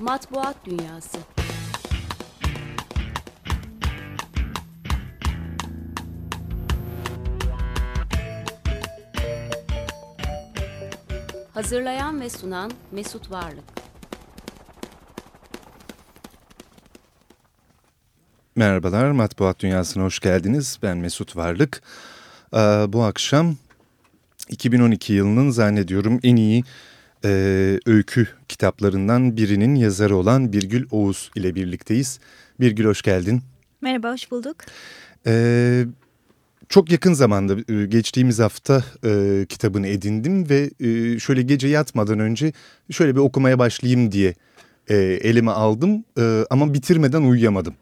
Matbuat Dünyası Hazırlayan ve sunan Mesut Varlık Merhabalar, Matbuat Dünyası'na hoş geldiniz. Ben Mesut Varlık. Ee, bu akşam 2012 yılının zannediyorum en iyi e, öykü kitaplarından birinin yazarı olan Birgül Oğuz ile birlikteyiz. Birgül hoş geldin. Merhaba, hoş bulduk. Ee, çok yakın zamanda e, geçtiğimiz hafta e, kitabını edindim ve e, şöyle gece yatmadan önce şöyle bir okumaya başlayayım diye e, elime aldım e, ama bitirmeden uyuyamadım.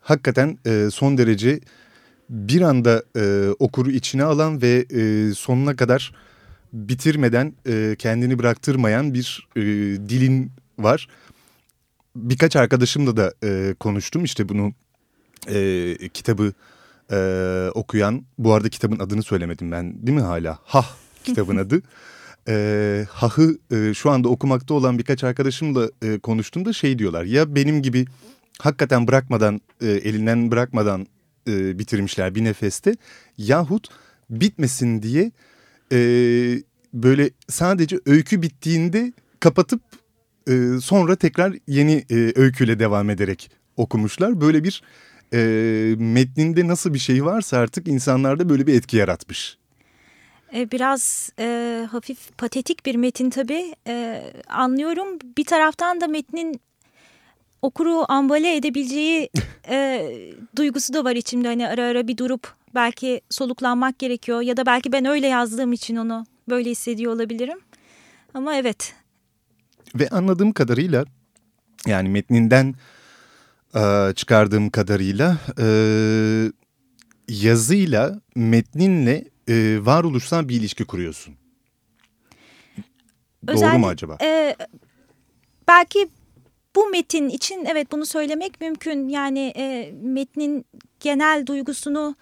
Hakikaten e, son derece bir anda e, okuru içine alan ve e, sonuna kadar bitirmeden e, kendini bıraktırmayan bir e, dilin var. Birkaç arkadaşımla da e, konuştum işte bunu e, kitabı e, okuyan. Bu arada kitabın adını söylemedim ben değil mi hala? Hah kitabın adı. E, Hah'ı e, şu anda okumakta olan birkaç arkadaşımla e, konuştuğumda şey diyorlar. Ya benim gibi hakikaten bırakmadan e, elinden bırakmadan e, bitirmişler bir nefeste yahut bitmesin diye e, böyle sadece öykü bittiğinde kapatıp e, sonra tekrar yeni e, öyküyle devam ederek okumuşlar. Böyle bir e, metninde nasıl bir şey varsa artık insanlarda böyle bir etki yaratmış. E, biraz e, hafif patetik bir metin tabii e, anlıyorum. Bir taraftan da metnin okuru ambale edebileceği e, duygusu da var içimde. Hani ara ara bir durup belki soluklanmak gerekiyor ya da belki ben öyle yazdığım için onu böyle hissediyor olabilirim. Ama evet. Ve anladığım kadarıyla yani metninden e, çıkardığım kadarıyla e, yazıyla metninle e, varoluşsal bir ilişki kuruyorsun. Özel, Doğru mu acaba? E, belki bu metin için evet bunu söylemek mümkün. Yani e, metnin genel duygusunu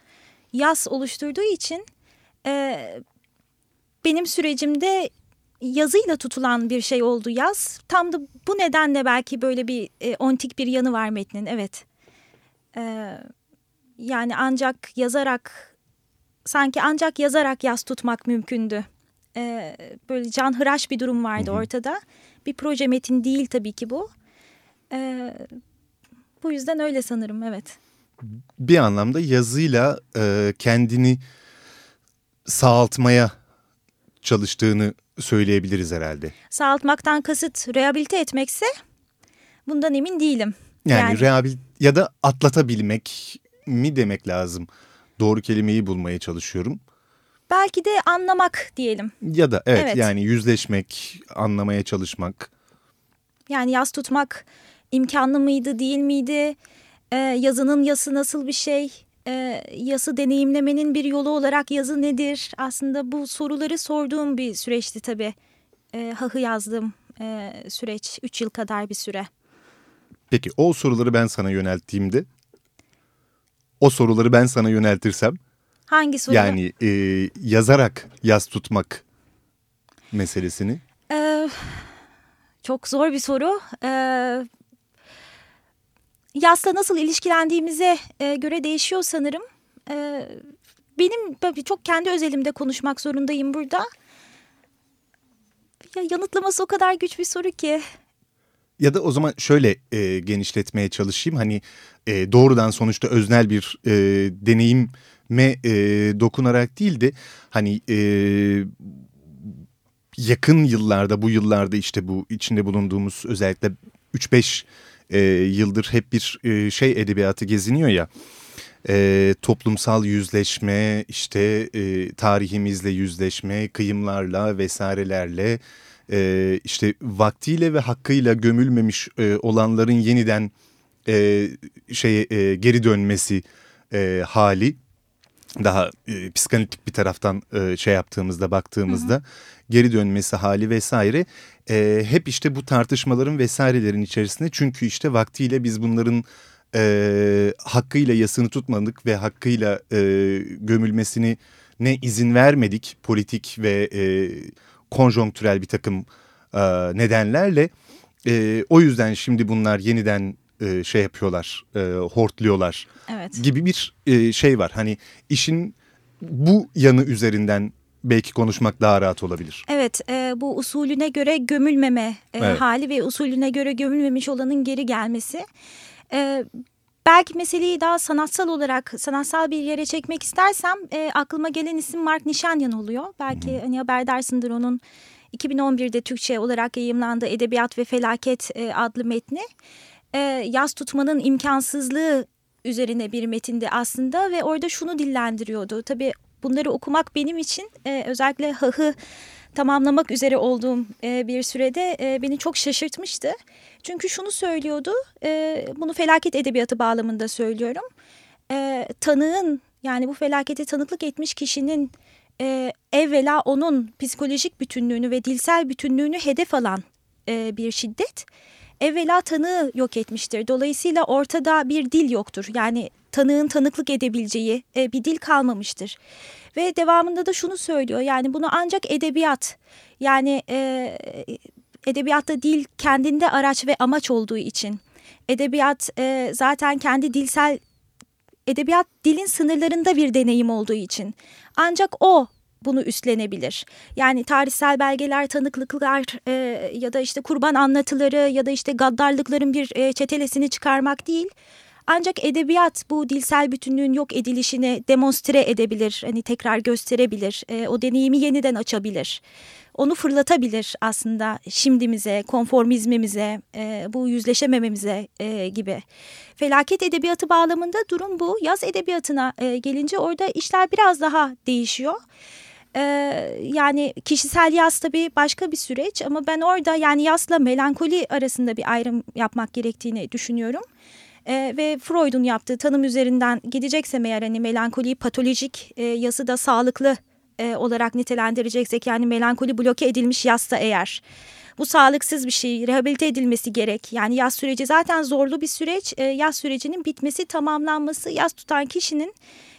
yaz oluşturduğu için e, benim sürecimde yazıyla tutulan bir şey oldu yaz. Tam da bu nedenle belki böyle bir e, ontik bir yanı var metnin evet. E, yani ancak yazarak sanki ancak yazarak yaz tutmak mümkündü. E, böyle canhıraş bir durum vardı ortada. Bir proje metin değil tabii ki bu. E, bu yüzden öyle sanırım evet. Bir anlamda yazıyla e, kendini sağaltmaya çalıştığını söyleyebiliriz herhalde. Sağaltmaktan kasıt rehabilite etmekse bundan emin değilim. Yani, yani rehabil ya da atlatabilmek mi demek lazım? Doğru kelimeyi bulmaya çalışıyorum. Belki de anlamak diyelim. Ya da evet, evet. yani yüzleşmek, anlamaya çalışmak. Yani yaz tutmak imkanlı mıydı, değil miydi? Ee, yazının yası nasıl bir şey? Ee, yası deneyimlemenin bir yolu olarak yazı nedir? Aslında bu soruları sorduğum bir süreçti tabii. Ee, hahı yazdığım e, süreç, üç yıl kadar bir süre. Peki o soruları ben sana yönelttiğimde, o soruları ben sana yöneltirsem? Hangi soru? Yani e, yazarak yaz tutmak meselesini. Ee, çok zor bir soru. Ee, yasla nasıl ilişkilendiğimize e, göre değişiyor sanırım. E, benim tabii çok kendi özelimde konuşmak zorundayım burada. Ya yanıtlaması o kadar güç bir soru ki. Ya da o zaman şöyle e, genişletmeye çalışayım. Hani e, doğrudan sonuçta öznel bir e, deneyime e, dokunarak değil de hani e, yakın yıllarda bu yıllarda işte bu içinde bulunduğumuz özellikle 3-5 e, yıldır hep bir e, şey edebiyatı geziniyor ya. E, toplumsal yüzleşme, işte e, tarihimizle yüzleşme, kıyımlarla vesairelerle, e, işte vaktiyle ve hakkıyla gömülmemiş e, olanların yeniden e, şeye e, geri dönmesi e, hali daha e, psikanalitik bir taraftan e, şey yaptığımızda baktığımızda hı hı. geri dönmesi hali vesaire e, hep işte bu tartışmaların vesairelerin içerisinde çünkü işte vaktiyle biz bunların e, hakkıyla yasını tutmadık ve hakkıyla e, gömülmesini ne izin vermedik politik ve e, konjonktürel bir takım e, nedenlerle e, o yüzden şimdi bunlar yeniden e, şey yapıyorlar, e, hortluyorlar Evet. gibi bir e, şey var. Hani işin bu yanı üzerinden belki konuşmak daha rahat olabilir. Evet, e, bu usulüne göre gömülmeme e, Evet. hali ve usulüne göre gömülmemiş olanın geri gelmesi. E, belki meseleyi daha sanatsal olarak, sanatsal bir yere çekmek istersem e, aklıma gelen isim Mark Nişanyan oluyor. Belki hani haberdarsındır onun 2011'de Türkçe olarak yayımlandığı Edebiyat ve Felaket e, adlı metni. E, yaz tutmanın imkansızlığı üzerine bir metindi aslında ve orada şunu dillendiriyordu. Tabii bunları okumak benim için e, özellikle hahı tamamlamak üzere olduğum e, bir sürede e, beni çok şaşırtmıştı. Çünkü şunu söylüyordu, e, bunu felaket edebiyatı bağlamında söylüyorum. E, tanığın yani bu felakete tanıklık etmiş kişinin e, evvela onun psikolojik bütünlüğünü ve dilsel bütünlüğünü hedef alan e, bir şiddet evvela tanığı yok etmiştir. Dolayısıyla ortada bir dil yoktur. Yani tanığın tanıklık edebileceği e, bir dil kalmamıştır. Ve devamında da şunu söylüyor. Yani bunu ancak edebiyat yani e, edebiyatta dil kendinde araç ve amaç olduğu için edebiyat e, zaten kendi dilsel edebiyat dilin sınırlarında bir deneyim olduğu için ancak o bunu üstlenebilir. Yani tarihsel belgeler, tanıklıklar e, ya da işte kurban anlatıları ya da işte gaddarlıkların bir e, çetelesini çıkarmak değil. Ancak edebiyat bu dilsel bütünlüğün yok edilişini demonstre edebilir, hani tekrar gösterebilir, e, o deneyimi yeniden açabilir. Onu fırlatabilir aslında şimdimize, konformizmimize, e, bu yüzleşemememize e, gibi. Felaket edebiyatı bağlamında durum bu. Yaz edebiyatına e, gelince orada işler biraz daha değişiyor. Ee, yani kişisel yaz tabii başka bir süreç ama ben orada yani yazla melankoli arasında bir ayrım yapmak gerektiğini düşünüyorum. Ee, ve Freud'un yaptığı tanım üzerinden gideceksem eğer hani melankoliyi patolojik e, yazı da sağlıklı e, olarak nitelendireceksek yani melankoli bloke edilmiş yazsa eğer bu sağlıksız bir şey rehabilite edilmesi gerek. Yani yaz süreci zaten zorlu bir süreç. E, yaz sürecinin bitmesi tamamlanması yaz tutan kişinin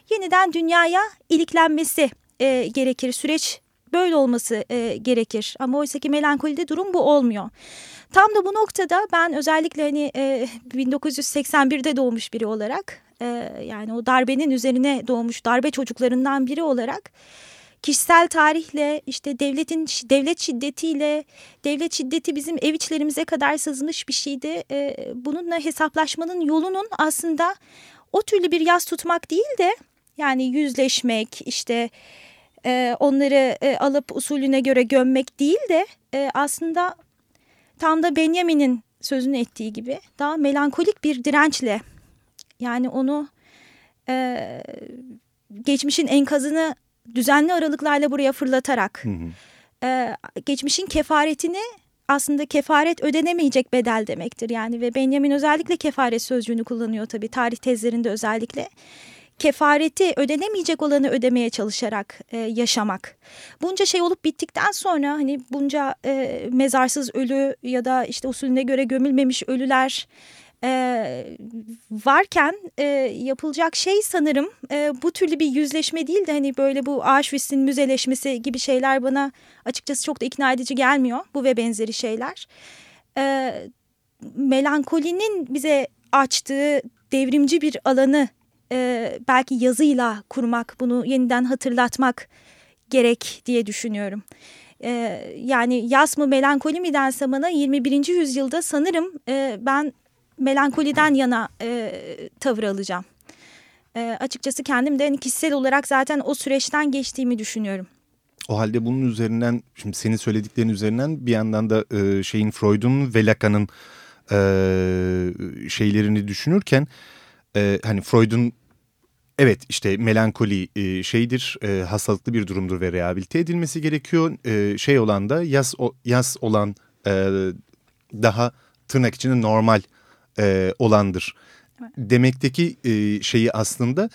yeniden dünyaya iliklenmesi e, gerekir. Süreç böyle olması e, gerekir. Ama oysa ki melankolide durum bu olmuyor. Tam da bu noktada ben özellikle hani e, 1981'de doğmuş biri olarak e, yani o darbenin üzerine doğmuş darbe çocuklarından biri olarak kişisel tarihle işte devletin devlet şiddetiyle devlet şiddeti bizim ev içlerimize kadar sızmış bir şeydi. E, bununla hesaplaşmanın yolunun aslında o türlü bir yaz tutmak değil de yani yüzleşmek işte e, onları e, alıp usulüne göre gömmek değil de e, aslında tam da Benjamin'in sözünü ettiği gibi daha melankolik bir dirençle yani onu e, geçmişin enkazını düzenli aralıklarla buraya fırlatarak Hı hı. e, geçmişin kefaretini aslında kefaret ödenemeyecek bedel demektir yani ve Benjamin özellikle kefaret sözcüğünü kullanıyor tabii tarih tezlerinde özellikle kefareti ödenemeyecek olanı ödemeye çalışarak e, yaşamak. Bunca şey olup bittikten sonra hani bunca e, mezarsız ölü ya da işte usulüne göre gömülmemiş ölüler e, varken e, yapılacak şey sanırım e, bu türlü bir yüzleşme değil de hani böyle bu Auschwitz'in müzeleşmesi gibi şeyler bana açıkçası çok da ikna edici gelmiyor. Bu ve benzeri şeyler. E, melankolinin bize açtığı devrimci bir alanı e, belki yazıyla kurmak, bunu yeniden hatırlatmak gerek diye düşünüyorum. E, yani yaz mı melankoli mi dense bana 21. yüzyılda sanırım e, ben melankoliden yana e, tavır alacağım. E, açıkçası kendim de hani kişisel olarak zaten o süreçten geçtiğimi düşünüyorum. O halde bunun üzerinden şimdi senin söylediklerin üzerinden bir yandan da e, şeyin Freud'un ve Lacan'ın e, şeylerini düşünürken e, hani Freud'un evet işte melankoli e, şeydir e, hastalıklı bir durumdur ve rehabilite edilmesi gerekiyor. E, şey olan da yas, o, yas olan e, daha tırnak içinde normal e, olandır. Demekteki e, şeyi aslında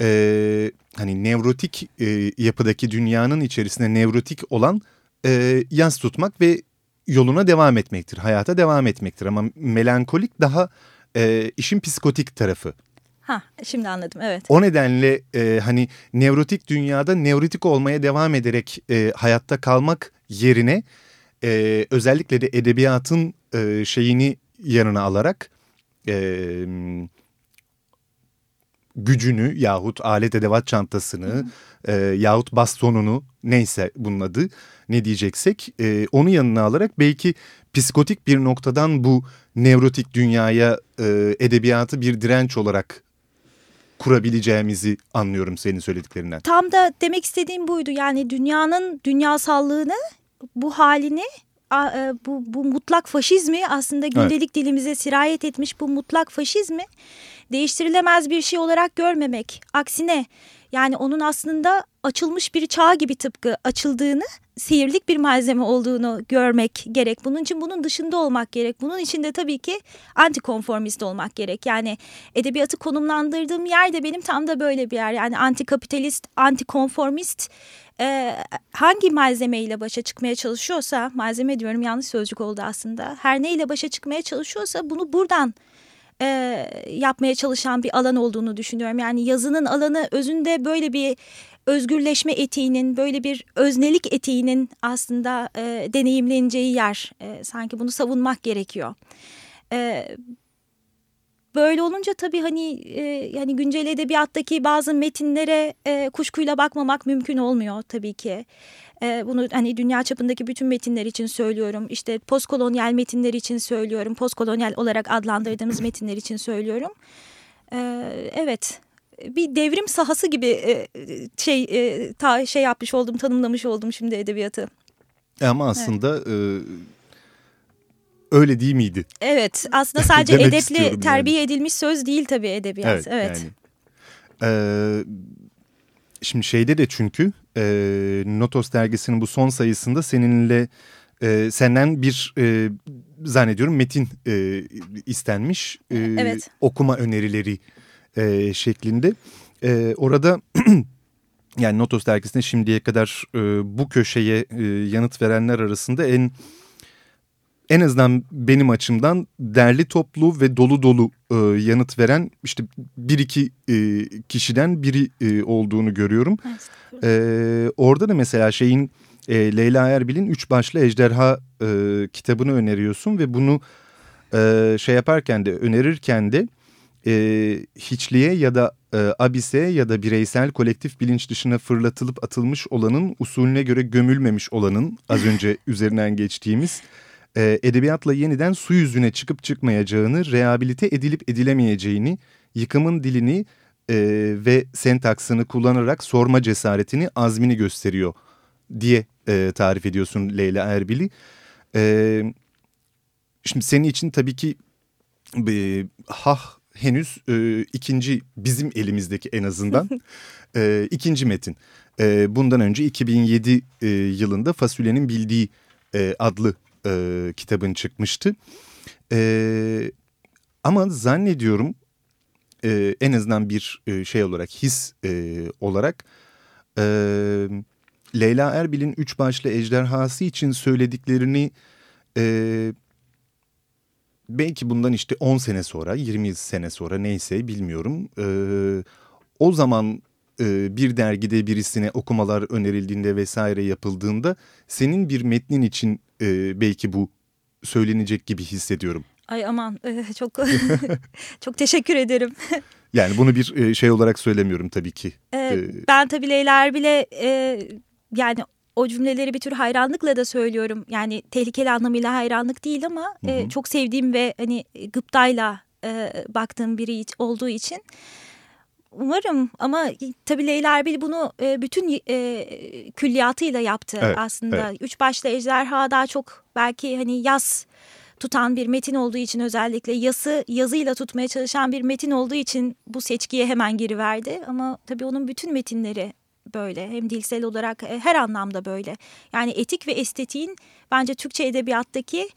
e, hani nevrotik e, yapıdaki dünyanın içerisinde nevrotik olan e, yas tutmak ve yoluna devam etmektir. Hayata devam etmektir ama melankolik daha e, işin psikotik tarafı. Ha, şimdi anladım evet. O nedenle e, hani nevrotik dünyada nevrotik olmaya devam ederek e, hayatta kalmak yerine e, özellikle de edebiyatın e, şeyini yanına alarak e, gücünü yahut alet edevat çantasını e, yahut bastonunu neyse bunun adı ne diyeceksek e, onu yanına alarak belki psikotik bir noktadan bu nevrotik dünyaya e, edebiyatı bir direnç olarak kurabileceğimizi anlıyorum senin söylediklerinden. Tam da demek istediğim buydu. Yani dünyanın dünyasallığını, bu halini, e, bu, bu mutlak faşizmi aslında gündelik evet. dilimize sirayet etmiş bu mutlak faşizmi değiştirilemez bir şey olarak görmemek. Aksine yani onun aslında açılmış bir çağ gibi tıpkı açıldığını, sihirlik bir malzeme olduğunu görmek gerek. Bunun için bunun dışında olmak gerek. Bunun için de tabii ki antikonformist olmak gerek. Yani edebiyatı konumlandırdığım yer de benim tam da böyle bir yer. Yani antikapitalist, antikonformist e, hangi malzemeyle başa çıkmaya çalışıyorsa, malzeme diyorum yanlış sözcük oldu aslında. Her neyle başa çıkmaya çalışıyorsa bunu buradan e, yapmaya çalışan bir alan olduğunu düşünüyorum. Yani yazının alanı özünde böyle bir özgürleşme etiğinin, böyle bir öznelik etiğinin aslında e, deneyimleneceği yer. E, sanki bunu savunmak gerekiyor. E, böyle olunca tabii hani e, yani güncel edebiyattaki bazı metinlere e, kuşkuyla bakmamak mümkün olmuyor tabii ki. E, bunu hani dünya çapındaki bütün metinler için söylüyorum. İşte postkolonyal metinler için söylüyorum. Postkolonyal olarak adlandırdığımız metinler için söylüyorum. E, evet bir devrim sahası gibi e, şey e, ta şey yapmış oldum tanımlamış oldum şimdi edebiyatı. Ama aslında evet. e, öyle değil miydi? Evet aslında sadece edepli terbiye yani. edilmiş söz değil tabii edebiyat. Evet. evet. Yani. Ee, şimdi şeyde de çünkü e, Notos dergisinin bu son sayısında seninle e, senden bir e, zannediyorum metin e, istenmiş. E, evet. Okuma önerileri e, şeklinde. E, orada yani Notos dergisinde şimdiye kadar e, bu köşeye e, yanıt verenler arasında en en azından benim açımdan derli toplu ve dolu dolu e, yanıt veren işte bir iki e, kişiden biri e, olduğunu görüyorum. E, orada da mesela şeyin e, Leyla Erbil'in Üç Başlı Ejderha e, kitabını öneriyorsun ve bunu e, şey yaparken de önerirken de e, hiçliğe ya da e, abise ya da bireysel kolektif bilinç dışına fırlatılıp atılmış olanın usulüne göre gömülmemiş olanın az önce üzerinden geçtiğimiz e, edebiyatla yeniden su yüzüne çıkıp çıkmayacağını, rehabilite edilip edilemeyeceğini, yıkımın dilini e, ve sentaksını kullanarak sorma cesaretini, azmini gösteriyor diye e, tarif ediyorsun Leyla Erbil'i. E, şimdi senin için tabii ki e, hah henüz e, ikinci bizim elimizdeki en azından e, ikinci metin. E, bundan önce 2007 e, yılında Fasulye'nin Bildiği e, adlı e, kitabın çıkmıştı. E, ama zannediyorum e, en azından bir e, şey olarak his e, olarak e, Leyla Erbil'in Üç Başlı Ejderhası için söylediklerini e, belki bundan işte 10 sene sonra 20 sene sonra neyse bilmiyorum. E, o zaman e, bir dergide birisine okumalar önerildiğinde vesaire yapıldığında senin bir metnin için e, belki bu söylenecek gibi hissediyorum. Ay aman çok çok teşekkür ederim. yani bunu bir şey olarak söylemiyorum tabii ki. Ee, ben tabii Leyla Erbil'e e, yani o cümleleri bir tür hayranlıkla da söylüyorum. Yani tehlikeli anlamıyla hayranlık değil ama hı hı. E, çok sevdiğim ve hani gıptayla e, baktığım biri olduğu için umarım ama tabii Leyla Erbil bunu e, bütün e, külliyatıyla yaptı evet, aslında. Evet. Üç başlı ejderha daha çok belki hani yaz tutan bir metin olduğu için özellikle yazı yazıyla tutmaya çalışan bir metin olduğu için bu seçkiye hemen geri verdi. Ama tabii onun bütün metinleri böyle hem dilsel olarak e, her anlamda böyle. Yani etik ve estetiğin bence Türkçe edebiyattaki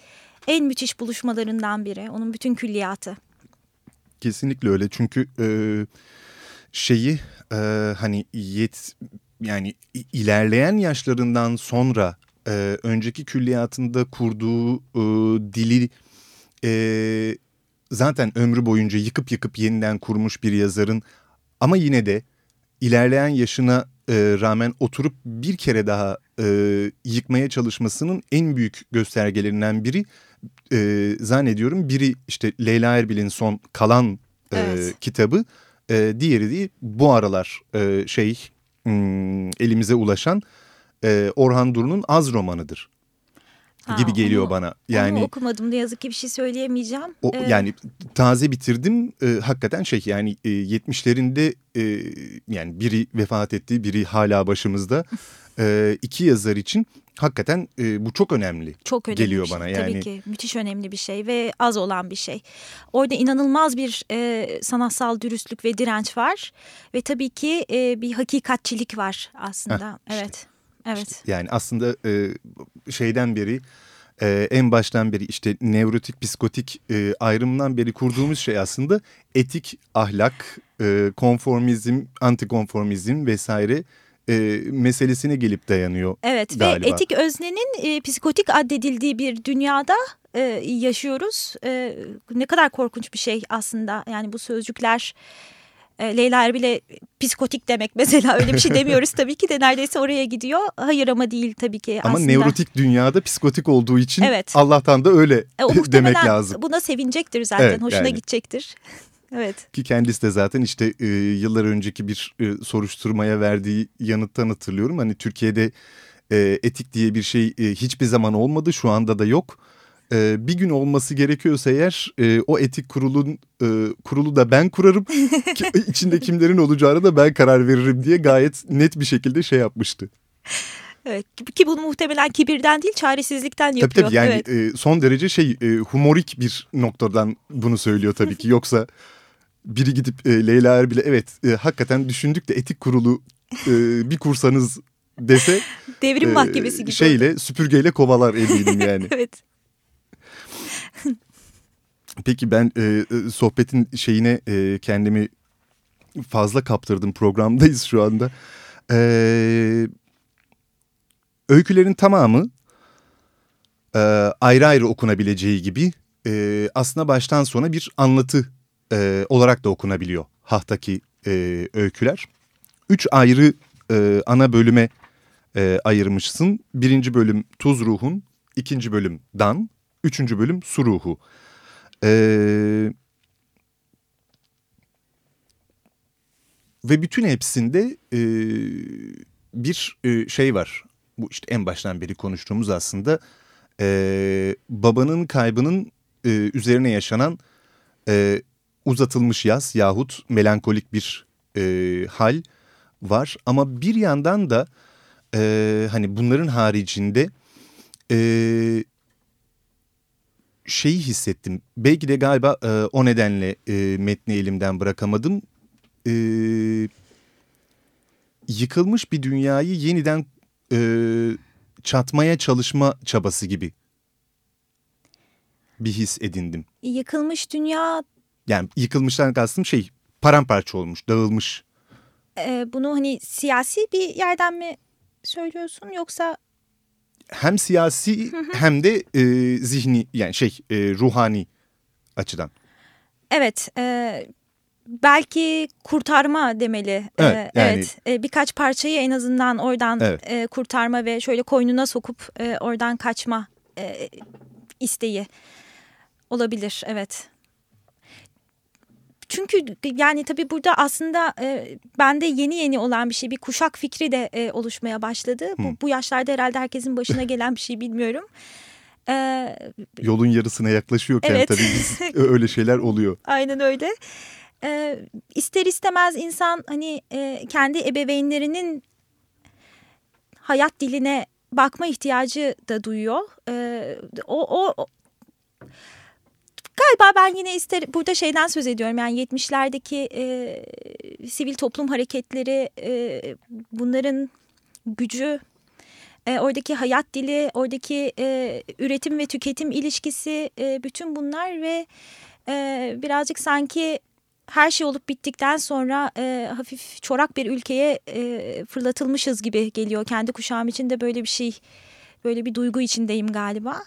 en müthiş buluşmalarından biri. Onun bütün külliyatı. Kesinlikle öyle çünkü e, şeyi e, hani yet yani ilerleyen yaşlarından sonra e, önceki külliyatında kurduğu e, dili e, zaten ömrü boyunca yıkıp yıkıp yeniden kurmuş bir yazarın ama yine de ilerleyen yaşına e, rağmen oturup bir kere daha e, yıkmaya çalışmasının en büyük göstergelerinden biri e, zannediyorum biri işte Leyla Erbil'in son kalan e, Evet. kitabı e, diğeri de bu aralar e, şey hmm, elimize ulaşan e, Orhan Duru'nun Az romanıdır Ha, gibi geliyor onu- bana. Yani Yani okumadım ne yazık ki bir şey söyleyemeyeceğim. o, Ee, yani taze bitirdim e, hakikaten şey yani e, 70'lerinde e, yani biri vefat etti biri hala başımızda e, iki yazar için hakikaten e, bu çok önemli. çok önemli geliyor şey. bana Tabii yani. ki müthiş önemli bir şey ve az olan bir şey. Orada inanılmaz bir e, sanatsal dürüstlük ve direnç var ve tabii ki e, bir hakikatçilik var aslında. Heh, işte. evet. Evet. Yani aslında e, şeyden beri e, en baştan beri işte nevrotik psikotik e, ayrımından beri kurduğumuz şey aslında etik ahlak, e, konformizm, antikonformizm vesaire e, meselesine gelip dayanıyor. Evet Galiba. ve etik öznenin e, psikotik addedildiği bir dünyada e, yaşıyoruz. E, ne kadar korkunç bir şey aslında. Yani bu sözcükler e, Leyla Erbil'e psikotik demek mesela öyle bir şey demiyoruz tabii ki de neredeyse oraya gidiyor. Hayır ama değil tabii ki Ama aslında. nevrotik dünyada psikotik olduğu için Evet. Allah'tan da öyle E, o demek lazım. buna sevinecektir zaten. Evet, Hoşuna yani. gidecektir. Evet. Ki kendisi de zaten işte e, yıllar önceki bir e, soruşturmaya verdiği yanıttan hatırlıyorum. Hani Türkiye'de e, etik diye bir şey e, hiçbir zaman olmadı şu anda da yok. E, bir gün olması gerekiyorsa eğer e, o etik kurulun e, kurulu da ben kurarım. Ki, içinde kimlerin olacağını da ben karar veririm diye gayet net bir şekilde şey yapmıştı. Evet. Ki bunu muhtemelen kibirden değil çaresizlikten Tabii yapıyor. tabii yani evet. e, son derece şey e, humorik bir noktadan bunu söylüyor tabii ki. Yoksa biri gidip e, Leyla Erbil'e evet e, hakikaten düşündük de etik kurulu e, bir kursanız dese Devrim mahkemesi gibi. şeyle süpürgeyle kovalar eminim yani. Evet. Peki ben e, e, sohbetin şeyine e, kendimi fazla kaptırdım programdayız şu anda. E, öykülerin tamamı e, ayrı ayrı okunabileceği gibi e, aslında baştan sona bir anlatı e, olarak da okunabiliyor Hahtaki e, öyküler. Üç ayrı e, ana bölüme e, ayırmışsın. Birinci bölüm Tuz Ruhun, ikinci bölüm Dan, üçüncü bölüm Su Ruhu. Ee, ve bütün hepsinde e, bir e, şey var. Bu işte en baştan beri konuştuğumuz aslında e, babanın kaybının e, üzerine yaşanan e, uzatılmış yaz yahut melankolik bir e, hal var. Ama bir yandan da e, hani bunların haricinde e, şeyi hissettim. Belki de galiba e, o nedenle e, metni elimden bırakamadım. E, yıkılmış bir dünyayı yeniden e, çatmaya çalışma çabası gibi bir his edindim. Yıkılmış dünya Yani yıkılmıştan kastım şey paramparça olmuş, dağılmış. e, bunu hani siyasi bir yerden mi söylüyorsun yoksa Hem siyasi hem de e, zihni yani şey e, ruhani açıdan. evet e, belki kurtarma demeli. E, Evet, yani- evet E, birkaç parçayı en azından oradan Evet. e, kurtarma ve şöyle koynuna sokup e, oradan kaçma e, isteği olabilir evet. Çünkü yani tabii burada aslında e, bende yeni yeni olan bir şey bir kuşak fikri de e, oluşmaya başladı. Bu, bu yaşlarda herhalde herkesin başına gelen bir şey bilmiyorum. E, Yolun yarısına yaklaşıyorken Evet. tabii biz, öyle şeyler oluyor. Aynen öyle. Ee, ister istemez insan hani e, kendi ebeveynlerinin hayat diline bakma ihtiyacı da duyuyor. Ee, o, o- galiba ben yine ister burada şeyden söz ediyorum yani 70'lerdeki e, sivil toplum hareketleri e, bunların gücü e, oradaki hayat dili, oradaki e, üretim ve tüketim ilişkisi, e, bütün bunlar ve e, birazcık sanki her şey olup bittikten sonra e, hafif çorak bir ülkeye e, fırlatılmışız gibi geliyor. Kendi kuşağım için de böyle bir şey, böyle bir duygu içindeyim galiba.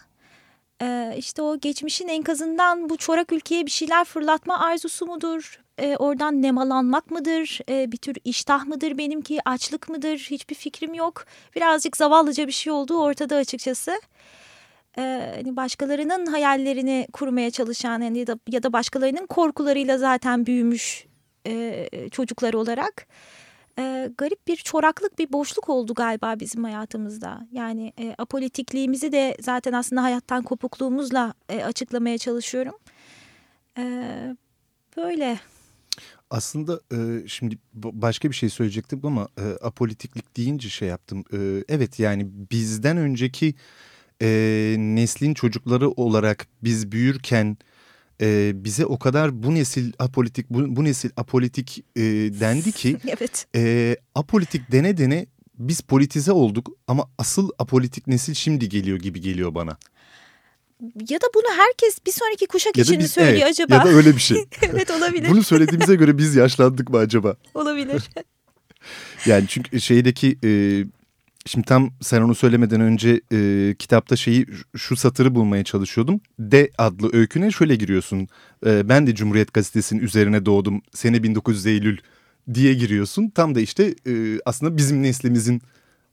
E, işte o geçmişin enkazından bu çorak ülkeye bir şeyler fırlatma arzusu mudur? e, oradan nemalanmak mıdır, bir tür iştah mıdır benimki, açlık mıdır hiçbir fikrim yok. Birazcık zavallıca bir şey olduğu ortada açıkçası. E, hani başkalarının hayallerini kurmaya çalışan yani ya, da, ya da başkalarının korkularıyla zaten büyümüş e, çocuklar olarak e, garip bir çoraklık, bir boşluk oldu galiba bizim hayatımızda. Yani e, apolitikliğimizi de zaten aslında hayattan kopukluğumuzla e, açıklamaya çalışıyorum. E, böyle. Aslında e, şimdi başka bir şey söyleyecektim ama e, apolitiklik deyince şey yaptım. E, evet yani bizden önceki e, neslin çocukları olarak biz büyürken e, bize o kadar bu nesil apolitik bu, bu nesil apolitik e, dendi ki evet. e, apolitik dene dene biz politize olduk ama asıl apolitik nesil şimdi geliyor gibi geliyor bana. Ya da bunu herkes bir sonraki kuşak ya için mi söylüyor evet, acaba? Ya da öyle bir şey. evet olabilir. Bunu söylediğimize göre biz yaşlandık mı acaba? Olabilir. yani çünkü şeydeki e, Şimdi tam sen onu söylemeden önce e, kitapta şeyi şu satırı bulmaya çalışıyordum. D adlı öyküne şöyle giriyorsun. E, ben de Cumhuriyet Gazetesi'nin üzerine doğdum. Sene 1900 Eylül diye giriyorsun. Tam da işte e, aslında bizim neslimizin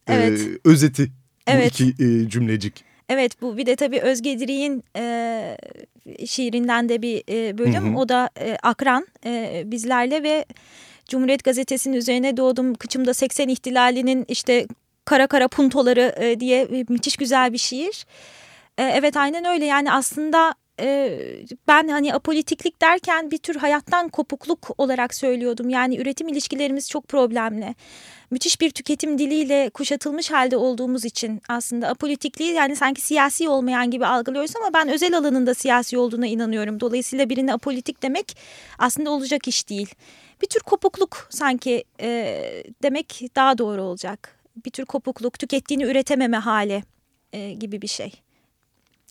e, evet. özeti evet. bu iki e, cümlecik. Evet bu bir de tabii Özge Dirik'in e, şiirinden de bir e, bölüm. Hı hı. O da e, akran e, bizlerle ve Cumhuriyet Gazetesi'nin üzerine doğdum. Kıçımda 80 ihtilalinin işte kara kara puntoları e, diye e, müthiş güzel bir şiir. E, evet aynen öyle yani aslında e, ben hani apolitiklik derken bir tür hayattan kopukluk olarak söylüyordum. Yani üretim ilişkilerimiz çok problemli. Müthiş bir tüketim diliyle kuşatılmış halde olduğumuz için aslında apolitikliği yani sanki siyasi olmayan gibi algılıyoruz ama ben özel alanında siyasi olduğuna inanıyorum. Dolayısıyla birine apolitik demek aslında olacak iş değil. Bir tür kopukluk sanki e, demek daha doğru olacak bir tür kopukluk, tükettiğini üretememe hali e, gibi bir şey.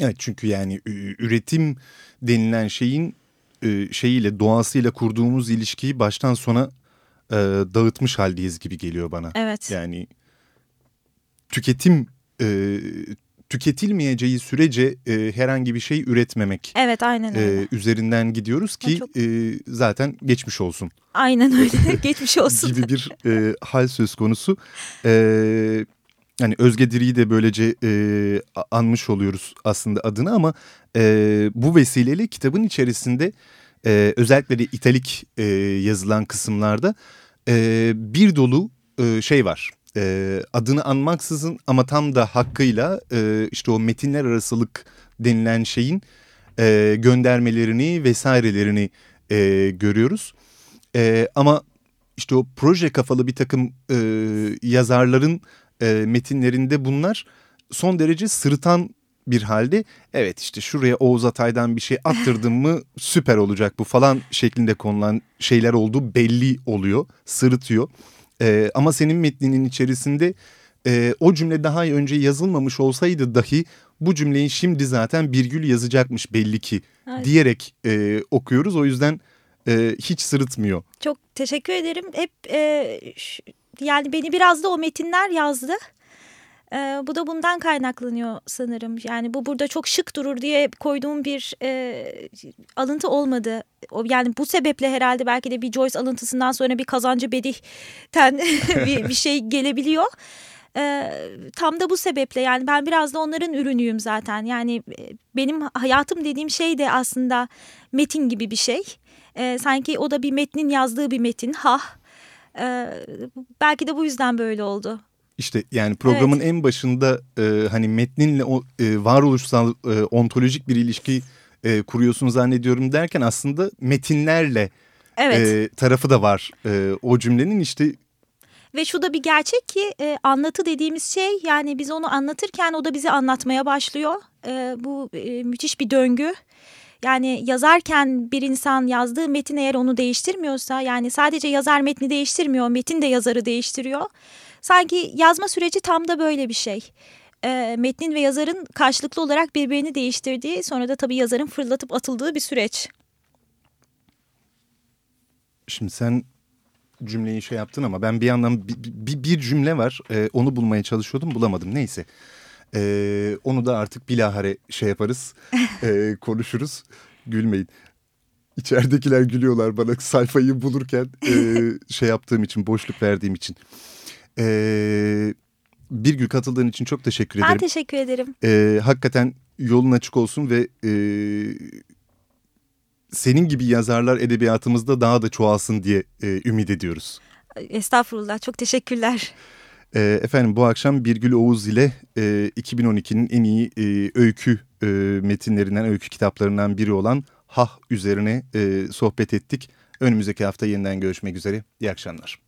Evet çünkü yani üretim denilen şeyin e, şeyiyle doğasıyla kurduğumuz ilişkiyi baştan sona e, dağıtmış haldeyiz gibi geliyor bana. Evet. Yani tüketim e, tüketilmeyeceği sürece e, herhangi bir şey üretmemek. Evet aynen öyle. E, üzerinden gidiyoruz ki çok... e, zaten geçmiş olsun. Aynen öyle geçmiş olsun. gibi bir e, hal söz konusu. E, hani Özge Diri'yi de böylece e, anmış oluyoruz aslında adını ama e, bu vesileyle kitabın içerisinde e, özellikle de italik e, yazılan kısımlarda e, bir dolu e, şey var e, adını anmaksızın ama tam da hakkıyla e, işte o metinler arasılık denilen şeyin e, göndermelerini vesairelerini e, görüyoruz. E, ama işte o proje kafalı bir takım e, yazarların e, metinlerinde bunlar son derece sırıtan bir halde evet işte şuraya Oğuz Atay'dan bir şey attırdım mı süper olacak bu falan şeklinde konulan şeyler olduğu belli oluyor sırıtıyor. E, ama senin metninin içerisinde e, o cümle daha önce yazılmamış olsaydı dahi bu cümleyi şimdi zaten virgül yazacakmış belli ki evet. diyerek e, okuyoruz. O yüzden e, hiç sırıtmıyor. Çok teşekkür ederim. Hep e, yani beni biraz da o metinler yazdı. E, bu da bundan kaynaklanıyor sanırım. Yani bu burada çok şık durur diye koyduğum bir e, alıntı olmadı. O, yani bu sebeple herhalde belki de bir Joyce alıntısından sonra bir kazancı bedihten bir, bir şey gelebiliyor. E, tam da bu sebeple yani ben biraz da onların ürünüyüm zaten. Yani e, benim hayatım dediğim şey de aslında metin gibi bir şey. E, sanki o da bir metnin yazdığı bir metin. Ha. E, belki de bu yüzden böyle oldu. İşte yani programın evet. en başında e, hani metninle o e, varoluşsal e, ontolojik bir ilişki e, kuruyorsun zannediyorum derken aslında metinlerle evet. e, tarafı da var e, o cümlenin işte. Ve şu da bir gerçek ki e, anlatı dediğimiz şey yani biz onu anlatırken o da bizi anlatmaya başlıyor. E, bu e, müthiş bir döngü. Yani yazarken bir insan yazdığı metin eğer onu değiştirmiyorsa yani sadece yazar metni değiştirmiyor metin de yazarı değiştiriyor. Sanki yazma süreci tam da böyle bir şey. E, metnin ve yazarın karşılıklı olarak birbirini değiştirdiği sonra da tabii yazarın fırlatıp atıldığı bir süreç. Şimdi sen cümleyi şey yaptın ama ben bir yandan bir, bir, bir cümle var e, onu bulmaya çalışıyordum bulamadım neyse. E, onu da artık bilahare şey yaparız e, konuşuruz gülmeyin. İçeridekiler gülüyorlar bana sayfayı bulurken e, şey yaptığım için, boşluk verdiğim için. E, bir gün katıldığın için çok teşekkür Ben ederim. teşekkür ederim. E, hakikaten yolun açık olsun ve e, senin gibi yazarlar edebiyatımızda daha da çoğalsın diye e, ümit ediyoruz. Estağfurullah çok teşekkürler. E, efendim bu akşam Birgül Oğuz ile e, 2012'nin en iyi e, öykü e, metinlerinden, öykü kitaplarından biri olan Hah üzerine e, sohbet ettik. Önümüzdeki hafta yeniden görüşmek üzere. İyi akşamlar.